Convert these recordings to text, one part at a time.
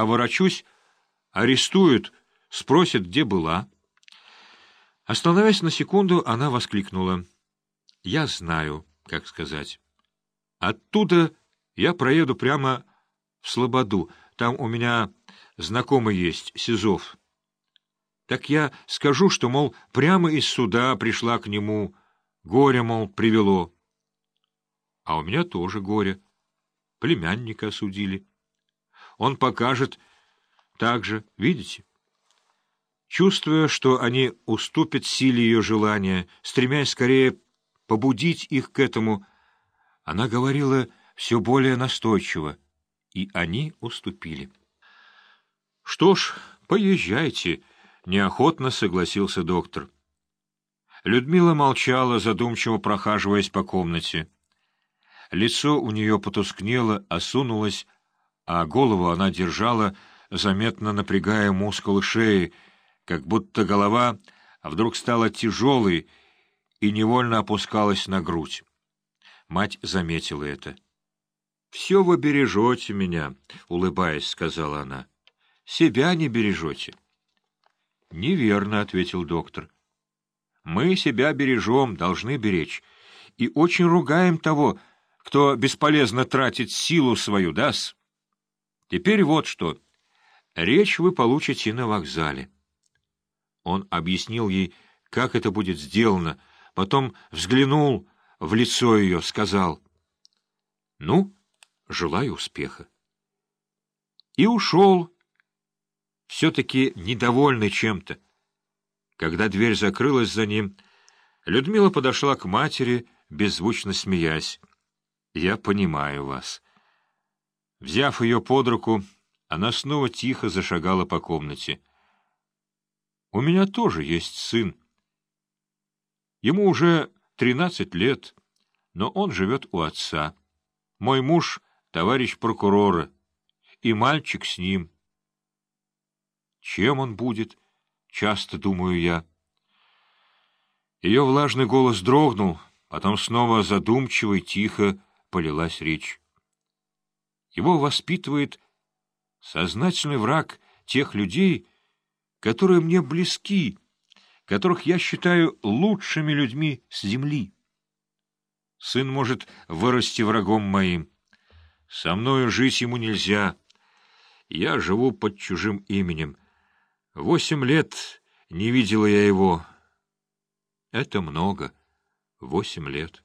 а ворочусь, арестуют, спросят, где была. Остановясь на секунду, она воскликнула. «Я знаю, как сказать. Оттуда я проеду прямо в Слободу. Там у меня знакомый есть, Сизов. Так я скажу, что, мол, прямо из суда пришла к нему, горе, мол, привело. А у меня тоже горе. Племянника осудили. Он покажет так же, видите? Чувствуя, что они уступят силе ее желания, стремясь скорее побудить их к этому, она говорила все более настойчиво, и они уступили. — Что ж, поезжайте, — неохотно согласился доктор. Людмила молчала, задумчиво прохаживаясь по комнате. Лицо у нее потускнело, осунулось, а голову она держала, заметно напрягая мускулы шеи, как будто голова вдруг стала тяжелой и невольно опускалась на грудь. Мать заметила это. — Все вы бережете меня, — улыбаясь, сказала она. — Себя не бережете. — Неверно, — ответил доктор. — Мы себя бережем, должны беречь, и очень ругаем того, кто бесполезно тратит силу свою, дас. Теперь вот что. Речь вы получите на вокзале. Он объяснил ей, как это будет сделано, потом взглянул в лицо ее, сказал «Ну, желаю успеха». И ушел, все-таки недовольный чем-то. Когда дверь закрылась за ним, Людмила подошла к матери, беззвучно смеясь. «Я понимаю вас». Взяв ее под руку, она снова тихо зашагала по комнате. «У меня тоже есть сын. Ему уже тринадцать лет, но он живет у отца. Мой муж — товарищ прокурора, и мальчик с ним. Чем он будет, часто думаю я. Ее влажный голос дрогнул, потом снова задумчиво и тихо полилась речь. Его воспитывает сознательный враг тех людей, которые мне близки, которых я считаю лучшими людьми с земли. Сын может вырасти врагом моим. Со мною жить ему нельзя. Я живу под чужим именем. Восемь лет не видела я его. Это много. Восемь лет.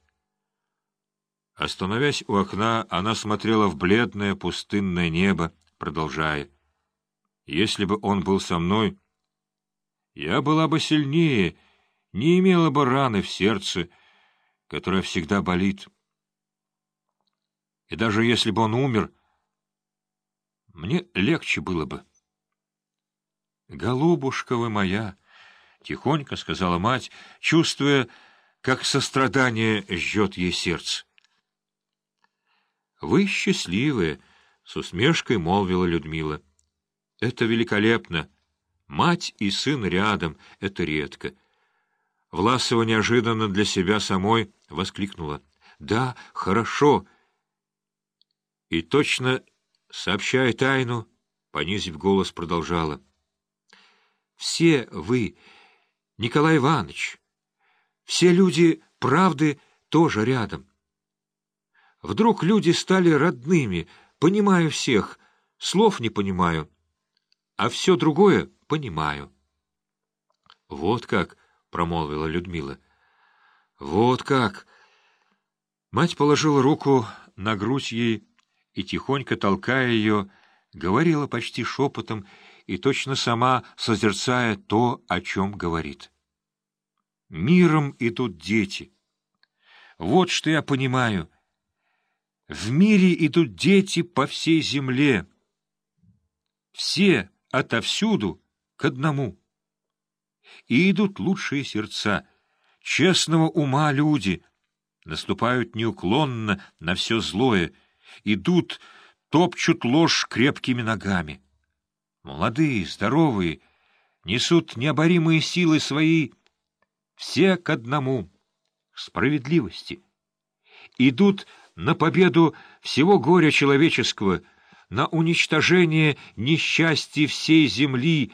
Остановясь у окна, она смотрела в бледное пустынное небо, продолжая. «Если бы он был со мной, я была бы сильнее, не имела бы раны в сердце, которая всегда болит. И даже если бы он умер, мне легче было бы». «Голубушка вы моя!» — тихонько сказала мать, чувствуя, как сострадание жжет ей сердце. «Вы счастливые!» — с усмешкой молвила Людмила. «Это великолепно! Мать и сын рядом — это редко!» Власова неожиданно для себя самой воскликнула. «Да, хорошо!» И точно, сообщая тайну, понизив голос, продолжала. «Все вы, Николай Иванович, все люди правды тоже рядом. Вдруг люди стали родными, понимаю всех, слов не понимаю, а все другое понимаю. — Вот как, — промолвила Людмила. — Вот как. Мать положила руку на грудь ей и, тихонько толкая ее, говорила почти шепотом и точно сама созерцая то, о чем говорит. Миром идут дети. Вот что я понимаю — в мире идут дети по всей земле. Все отовсюду к одному. И идут лучшие сердца, честного ума люди, наступают неуклонно на все злое, идут, топчут ложь крепкими ногами. Молодые, здоровые, несут необоримые силы свои, все к одному, к справедливости. Идут на победу всего горя человеческого, на уничтожение несчастья всей земли